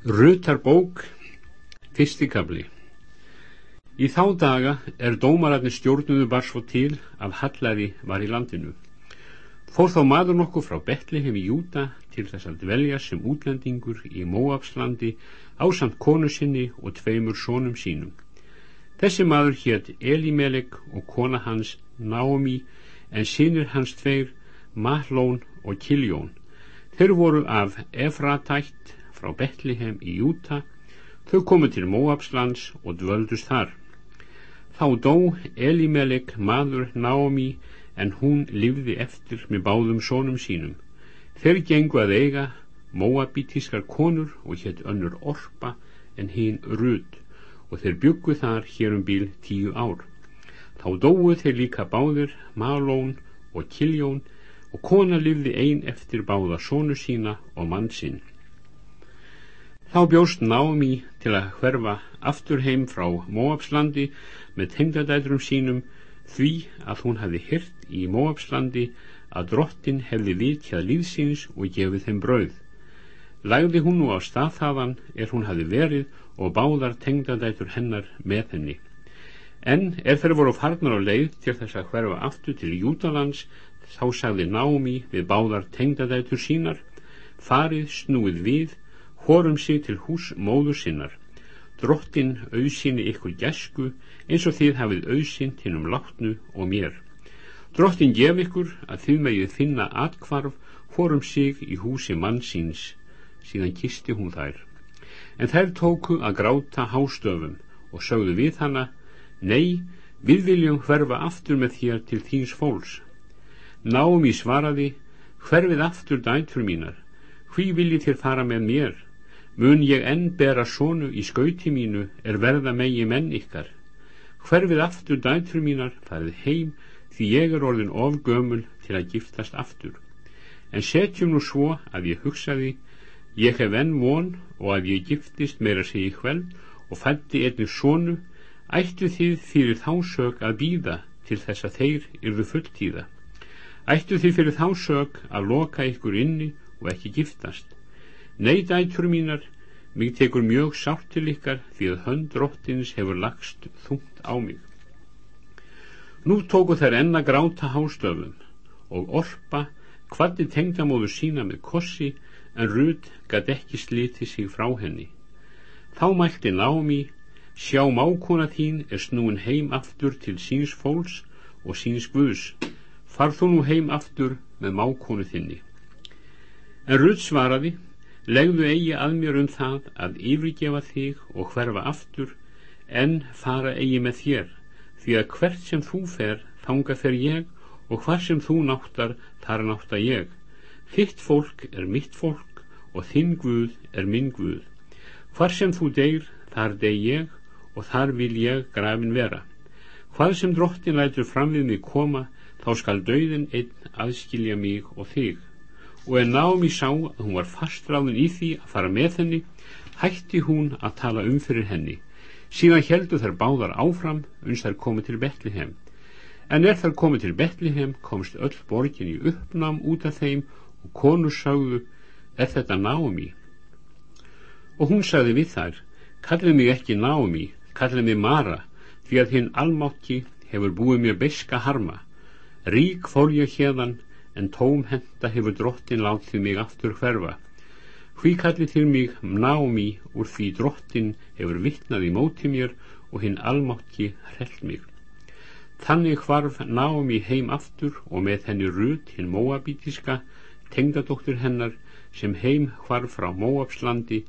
Rutarbók, fyrstikabli Í þá daga er dómararnir stjórnuðu bar svo til að Hallari var í landinu. Fór þá maður nokkuð frá Betlehem í Júta til þess að dvelja sem útlendingur í Móabslandi ásamt konu sinni og tveimur sónum sínum. Þessi maður hétt Elimelek og kona hans Naomi en sínir hans tveir Mahlón og Kiljón. Þeir voru af Efratætt frá Betlehem í Júta. Þau komu til Móabslands og dvöldust þar. Þá dó Elimelek maður Naomi en hún livði eftir með báðum sónum sínum. Þeir gengu að eiga Móabitískar konur og hétt önnur Orpa en hinn Rud og þeir byggu þar hér um bíl tíu ár. Þá dóu þeir líka báður Malón og Kiljón og kona livði ein eftir báða sónu sína og mann sinn Þá bjóst Námi til að hverfa aftur heim frá Móabslandi með tengdadætrum sínum því að hún hefði hyrt í Móabslandi að drottin hefði vitjað líðsins og gefið þeim brauð. Lægði hún nú á staðhaðan er hún hefði verið og báðar tengdadætur hennar með henni. En er þeir voru farnar á leið til þess að hverfa aftur til Jútalands þá sagði Námi við báðar tengdadætur sínar farið snúið við horum sig til hús móður sinnar. Drottin auðsynni ykkur gæsku eins og þið hafið auðsinn til um látnu og mér. Drottin gef ykkur að þið megið finna atkvarf horum sig í húsi mann síns síðan kisti hún þær. En þær tóku að gráta hástöfum og sögðu við hana nei, við viljum hverfa aftur með þér til þíns fólks. Náum í svaraði hverfið aftur dættur mínar. Hví viljið þér fara með mér mun ég enn bera sonu í skauti mínu er verða megi menn ykkar. Hverfið aftur dættur mínar farið heim því ég er orðin of gömul til að giftast aftur. En setjum nú svo að ég hugsaði ég hef enn von og að ég giftist meira segi hveld og fætti einnig sonu ættu þið fyrir þá sög að býða til þess að þeir yrðu fulltíða? Ættu þið fyrir þá sög að loka ykkur inni og ekki giftast? Nei, dætur mínar, mig tekur mjög sátt til ykkar því að hönd róttins hefur lagst þungt á mig. Nú tóku þær enna gráta hástöfum og orpa hvati tengdamóður sína með kossi en Rúd gæti ekki sliti sig frá henni. Þá mælti Námi, sjá mákona þín er snúin heim aftur til síns fólks og síns guðs. Far þú nú heim aftur með mákonu þinni. En Rúd svaraði, legðu eigi að mér um það að yfirgefa þig og hverfa aftur en fara eigi með þér því að hvert sem þú fer þanga fer ég og hvar sem þú náttar þar náttar ég. Þitt fólk er mitt fólk og þinn Guð er minn Guð. Hvar sem þú deyr þar dey ég og þar vil ég grafin vera. Hvað sem drottin lætur fram við mig koma þá skal dauðin einn aðskilja mig og þig og en Naomi sá að hún var fastráðin í því að fara með henni hætti hún að tala um fyrir henni. Síðan heldu þær báðar áfram uns þær komið til Betlihem en er þær komið til Betlihem komst öll borgin í uppnám út af þeim og konur sagðu er þetta Naomi? Og hún sagði við þær kallið mig ekki Naomi kallið mig Mara því að hinn almátti hefur búið mér beska harma. Rík fór ég hérðan en tóm henda hefur drottin látið mig aftur hverfa. Hví kallið til mig námi úr því drottin hefur vittnað í móti mér og hinn almátti hrell mig. Þannig hvarf námi heim aftur og með henni Rut hinn móabítiska tengdadóttur hennar sem heim hvarf frá Móabslandi.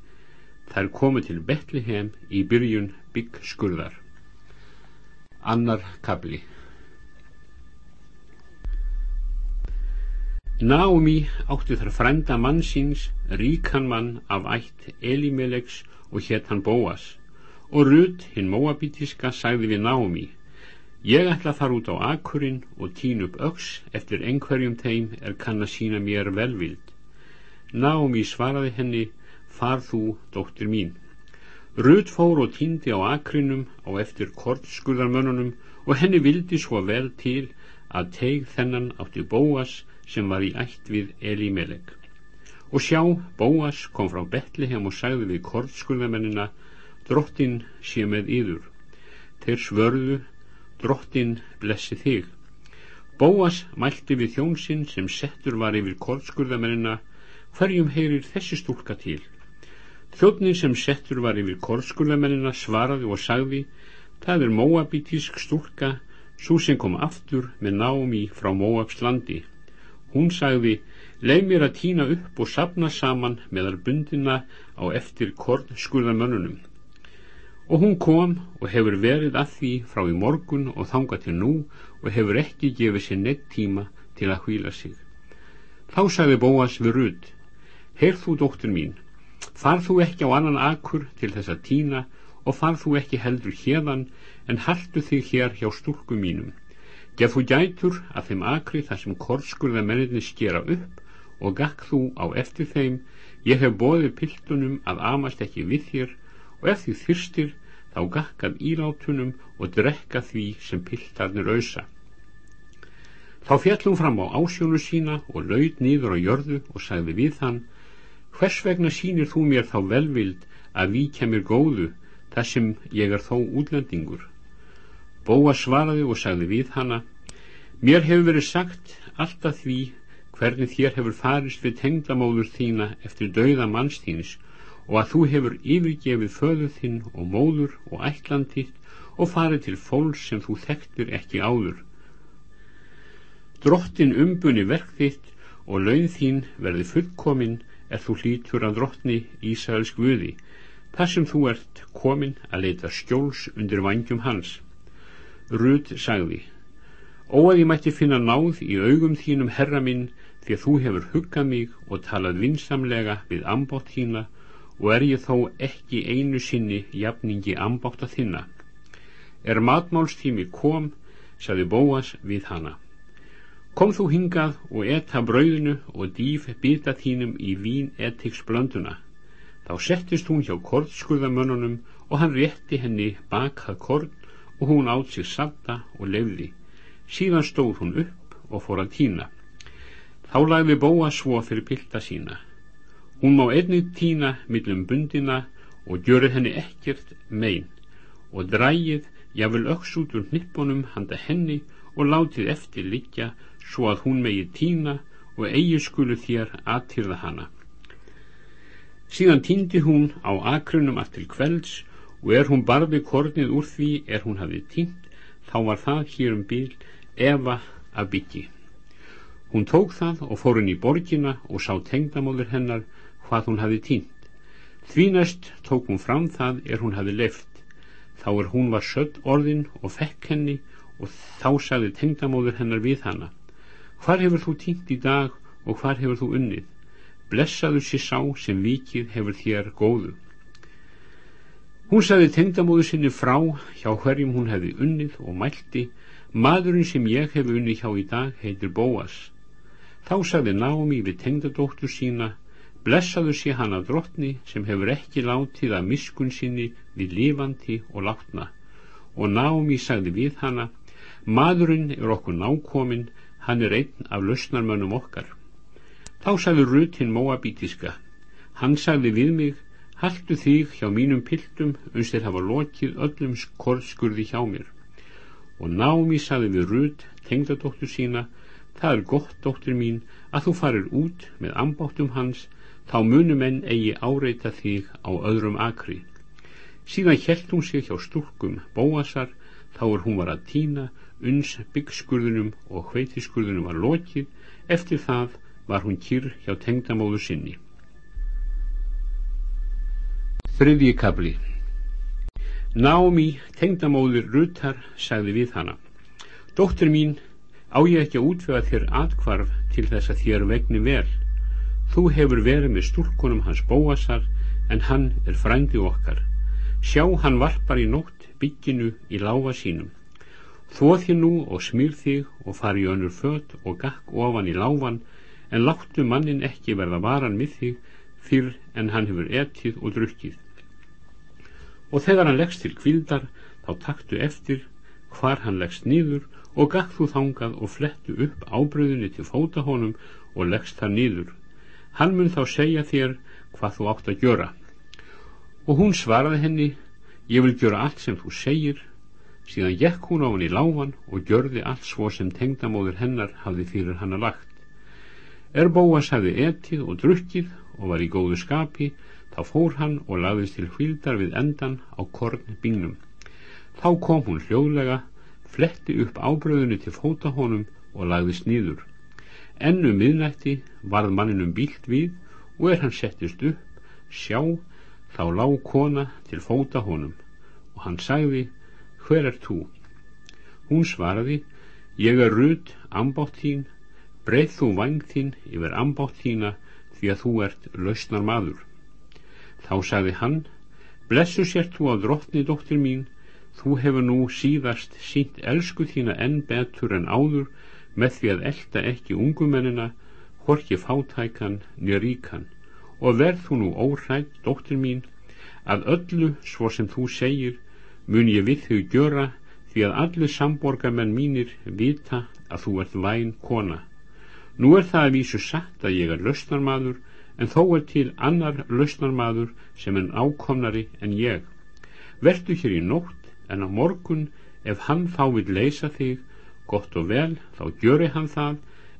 Þær komu til Betlehem í byrjun bygg skurðar annar kabli Naomi átti þar frænda mann síns, ríkan mann af ætt Elimeleks og hétt hann Bóas og Rut, hinn móabítiska, sagði við Naomi Ég ætla fara út á akkurinn og tín upp öks eftir einhverjum þeim er kann að sína mér velvild. Naomi svaraði henni, far þú, dóttir mín. Rut fór og tíndi á akkurinnum á eftir kortskurðarmönnunum og henni vildi svo vel til að teig þennan átti Bóas sem var í ætt við Elimelek Og sjá, Bóas kom frá Betlehem og sagði við kortskurðamennina, drottin sé með yður. Þeir svörðu, drottin blessi þig. Bóas mælti við þjónsinn sem settur var yfir kortskurðamennina, hverjum heyrir þessi stúlka til? Þjóttnin sem settur var yfir kortskurðamennina svaraði og sagði, það er móabítísk stúlka, svo sem kom aftur með námi frá Móabs landi. Hún sagði, leið mér að týna upp og sapna saman meðal bundina á eftir kornskurðamönnunum. Og hún kom og hefur verið að því frá í morgun og þanga til nú og hefur ekki gefið sér neitt tíma til að hvíla sig. Þá sagði Bóas við Rud, Heyrð þú dóttur mín, farð þú ekki á annan akkur til þess að týna og farð þú ekki heldur hérðan en haldu þig hér hjá stúrku mínum. Gef þú gætur að þeim akri þar sem korskurða menninni skera upp og gakk þú á eftir þeim, ég hef bóðið piltunum að amast ekki við þér og ef því þyrstir þá gakkað ílátunum og drekka því sem piltarnir auðsa. Þá fjallum fram á ásjónu sína og laud nýður á jörðu og sagði við hann, hvers vegna sínir þú mér þá velvild að víkja mér góðu þar sem ég er þó útlendingur? Bóa svaraði og sagði við hanna, mér hefur verið sagt alltaf því hvernig þér hefur farist við tengdamóður þína eftir dauða mannstíns og að þú hefur yfirgefið föður þinn og móður og ætlanditt og farið til fólks sem þú þekktir ekki áður. Drottin umbunni verk þitt og laun þín verði fullkomin er þú hlítur að drottni Ísæls Guði, þar sem þú ert komin að leita skjóls undir vangjum hans. Rúd sagði, ó að ég mætti finna náð í augum þínum herra minn því að þú hefur huggað mig og talað vinsamlega við ambótt þína og er ég þó ekki einu sinni jafningi ambátt að þinna. Er matmálstími kom, saði Bóas við hana. Kom þú hingað og etta brauðinu og dýf bita þínum í vín etiks blönduna. Þá settist hún hjá kortskurðamönnunum og hann rétti henni bakað kort og hún átt sig satta og lefði. Síðan stóð hún upp og fór að týna. Þá lagði Bóas svo fyrir pilta sína. Hún má einnig týna millum bundina og gjöru henni ekkert mein og drægið jáfnvel öks út úr nippunum handa henni og látið eftir liggja svo að hún megi týna og eigi skulu þér aðtýrða hana. Síðan týndi hún á akrunum aftil kvelds og er hún barði kornið úr því er hún hafið týnt þá var það hér um bíl Eva að byggi. Hún tók það og fór henni í borgina og sá tengdamóður hennar hvað hún hafi tínt. Því næst tók hún fram það er hún hafi left. Þá er hún var sött orðin og fekk henni og þá sagði tengdamóður hennar við hana. Hvar hefur þú tínt í dag og hvar hefur þú unnið? Blessaður sér sá sem vikið hefur þér góðu. Hún sagði tengdamóður sinni frá hjá hverjum hún hefði unnið og mælti Maðurinn sem ég hef unnið hjá í dag heitir Bóas. Þá sagði Námi við tengdadóttur sína Blessaðu sé hann af drottni sem hefur ekki látið að miskun sinni við lifandi og látna. Og Námi sagði við hana, maðurinn er okkur nákominn, hann er einn af lausnarmönnum okkar. Þá sagði Rutin Móabítiska, hann sagði við mig, haldu þig hjá mínum piltum uns þeir hafa lokið öllum korðskurði hjá mér. Og Námi sagði við Rut, tengdadóttur sína, það er gott, dóttur mín, að þú farir út með ambáttum hans, þá munum enn eigi áreita þig á öðrum akri. Síðan hjælt hún sig hjá stúrkum bóasar, þá er hún var að týna, uns byggskurðunum og hveitiskurðunum var lokið, eftir það var hún kýr hjá tengdamóðu sinni. Þriðji kabli Námi, tengdamóður Rutar, sagði við hana Dóttur mín, á ég ekki að útvega þér atkvarf til þess að þér vegni vel Þú hefur verið með stúrkunum hans bóasar en hann er frændi okkar. Sjá hann varpar í nótt bygginu í láfa sínum. Þóð þér nú og smýr þig og fari önnur fött og gakk ofan í láfan en láttu mannin ekki verða varan við þig fyrr en hann hefur etið og drukkið. Og þegar hann leggst til kvildar þá taktu eftir hvar hann leggst nýður og gakk þú þangað og flettu upp ábröðinni til fóta honum og leggst það nýður hann mun þá segja þér hvað þú átt að gjöra. Og hún svaraði henni, ég vil gjöra allt sem þú segir, síðan gekk hún á hann í láfan og gjörði allt svo sem tengdamóður hennar hafði fyrir hann að lagt. Er Bóas hafði etið og drukkið og var í góðu skapi, þá fór hann og lagðist til hvíldar við endan á korn bingnum. Þá kom hún hljóðlega, fletti upp ábröðinu til fóta honum og lagðist nýður. Ennu miðnætti varð manninum bílt við og er hann settist upp, sjá, þá lág kona til fóta honum og hann sagði hver er þú? Hún svaraði ég er rudd ambátt þín breyð þú vang þín yfir ambátt þína því að þú ert lausnar maður þá sagði hann blessu sér þú á drottni dóttir mín. Þú hefur nú síðast sínt elsku þína enn betur en áður með því að elda ekki ungumennina horki fátækan nýja ríkan. Og verð þú nú óhrætt, dóttir mín, að öllu svo sem þú segir mun ég við þau gjöra því að allir samborgamenn mínir vita að þú ert væn kona. Nú er það að vísu satt að ég er lausnarmadur en þó er til annar lausnarmadur sem er ákomnari en ég. Vertu hér í nótt en á morgun ef hann vil leysa þig, gott og vel, þá gjöri hann það,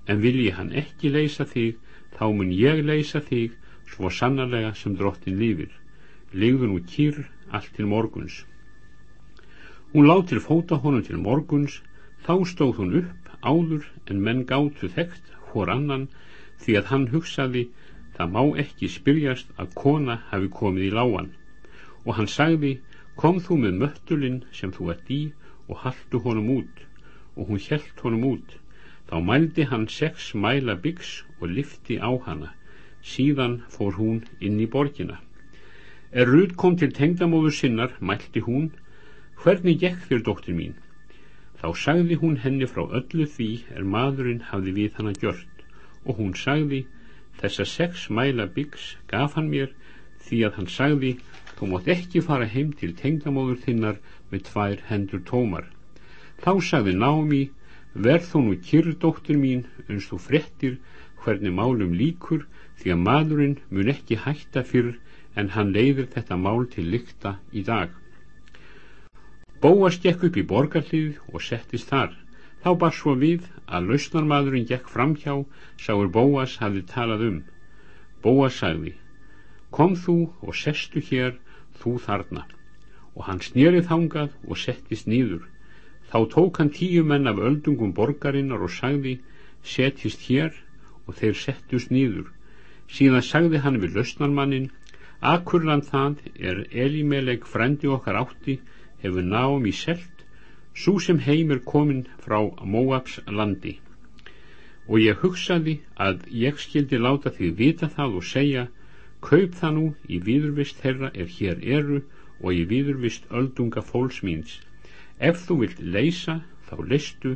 en vilji hann ekki leysa þig, þá mun ég leysa þig svo sannarlega sem drottin lífir ligður nú kýr allt til morguns hún lág til fóta honum til morguns þá stóð hún upp áður en menn gátu þekkt hór annan því að hann hugsaði það má ekki spyrjast að kona hafi komið í lágan. Og hann sagði kom þú með möttulinn sem þú ert í og haldu honum út. Og hún helt honum út. Þá mældi hann sex mæla byggs og lifti á hana. Síðan fór hún inn í borgina. Er Rúd kom til tengdamóður sinnar mælti hún hvernig gekk þér dóttir mín þá sagði hún henni frá öllu því er maðurinn hafði við hana gjört og hún sagði þessa sex mæla byggs gaf hann mér því að hann sagði þú mátt ekki fara heim til tengdamóður þinnar með tvær hendur tómar þá sagði Námi verð þú nú kyrrdóttir mín uns þú frettir hvernig málum líkur því að maðurinn mun ekki hætta fyrr en hann leiðir þetta mál til lykta í dag. Bóas gekk upp í borgarlið og settist þar. Þá bar svo við að lausnarmadurinn gekk framhjá, sáur Bóas hafði talað um. Bóas sagði, kom þú og sestu hér, þú þarna. Og hann snýrið þangað og settist nýður. Þá tók hann tíu menn af öldungum borgarinnar og sagði, setjist hér og þeir settust nýður síðan sagði hann við lausnarmannin Akurland það er Elimeleg frendi okkar átti hefur í selt svo sem heim er komin frá Móabs landi. Og ég hugsaði að ég skildi láta því vita það og segja kaup það nú í viðurvist herra er hér eru og í viðurvist öldunga fólksmýns ef þú vilt leysa þá leistu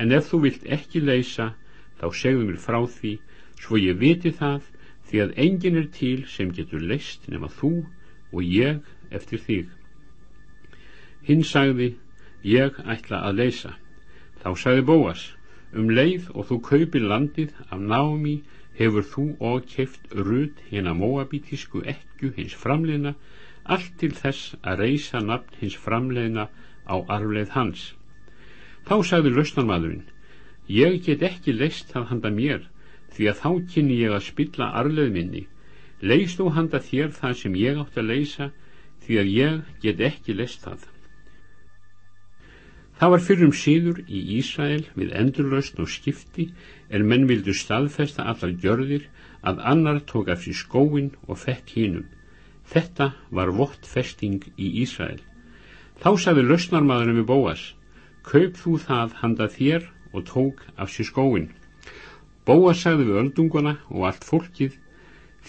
en ef þú vilt ekki leysa þá segðu mér frá því svo ég viti það því að engin er til sem getur leist nema þú og ég eftir þig hinn sagði ég ætla að leysa. Þá sagði Bóas um leið og þú kaupir landið af námi hefur þú og keft rudd hérna móabítísku ekku hins framleina allt til þess að reysa nafn hins framleina á arfleð hans. Þá sagði lausnarmadurinn ég get ekki leist það handa mér því að þá kynni ég að spilla arleð minni. Leist þú handa þér það sem ég átt að leysa því að ég get ekki leist það Það var fyrrum síður í Ísrael við endurlaust og skipti en menn vildu staðfesta allar gjörðir að annar tók af sér skóin og fekk hínum. Þetta var vott festing í Ísrael. Þá saði lausnarmadurinn við Bóas, kaup þú það handa þér og tók af sér skóin. Bóa sagði við öldunguna og allt fólkið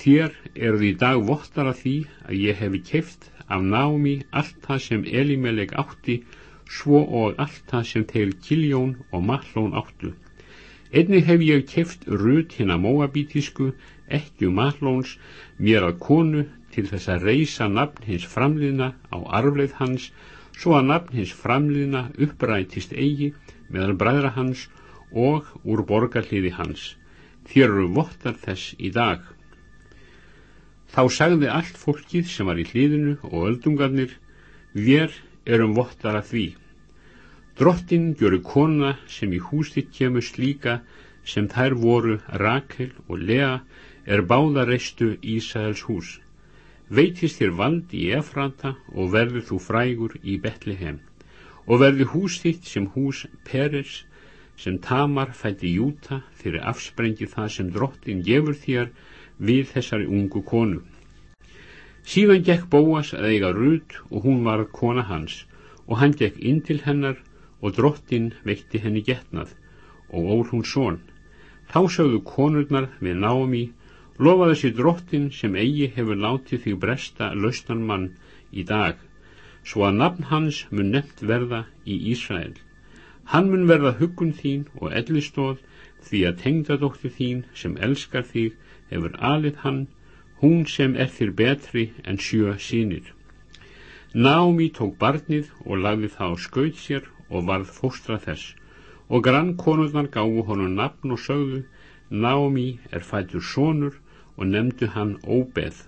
þér eruð í dag vottar að því að ég hefi keift af námi allt það sem Elimeleg átti svo og allt það sem þeir Kiljón og Mahlón áttu. Einnig hef ég keift rut hinn að móabítisku ekki Mahlóns mér að konu til þess að reysa nafn hins framliðna á arfleith hans svo að nafn hins framliðna upprætist eigi meðal bræðra hans og úr borgarliði hans. Þér eru vottar þess í dag. Þá sagði allt fólkið sem var í hlýðinu og öldungarnir, við erum vottara því. Drottin gjöru kona sem í húsitt kemur slíka sem þær voru Rakel og Lea er báða reistu Ísæls hús. Veitist þér vald í Efrata og verður þú frægur í Betlehem og verður hús þitt sem hús Peris sem Tamar fætti Júta fyrir afsprengi það sem drottin gefur þér við þessari ungu konu. Síðan gekk Bóas að eiga Rút og hún var kona hans og hann gekk inn til hennar og drottin veitti henni getnað og ól hún són Þá sögðu konurnar við Naomi, lofa þessi drottin sem eigi hefur látið þig bresta laustan mann í dag, svo að nafn hans mun nefnt verða í Ísrael. Hann mun verða huggun þín og ellistóð því að tengdadóttir þín sem elskar þig hefur alið hann, hún sem er þér betri en sjö sínir. Naomi tók barnið og lagði það á skauð sér og varð fóstra þess. Og grannkonurnar gáðu honum nafn og sögðu Naomi er fættur sonur og nefndu hann Óbeð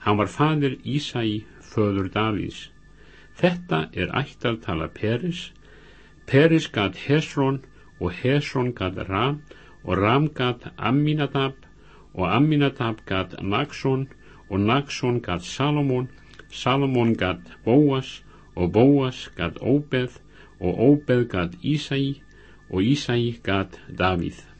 hann var fadir Ísæi föður Davíðs. Þetta er ættartala Peris. Peris gat Hesron og Hesron gat Ram og Ram gat Amminadab og Amminadab gat Naxon og Naxon gat Salomón Salomón gat Bóas og Bóas gat Óbeð og Óbeð gat Ísæi og Ísæi gat Davíð.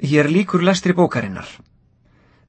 Hér líkur lestri bókarinnar.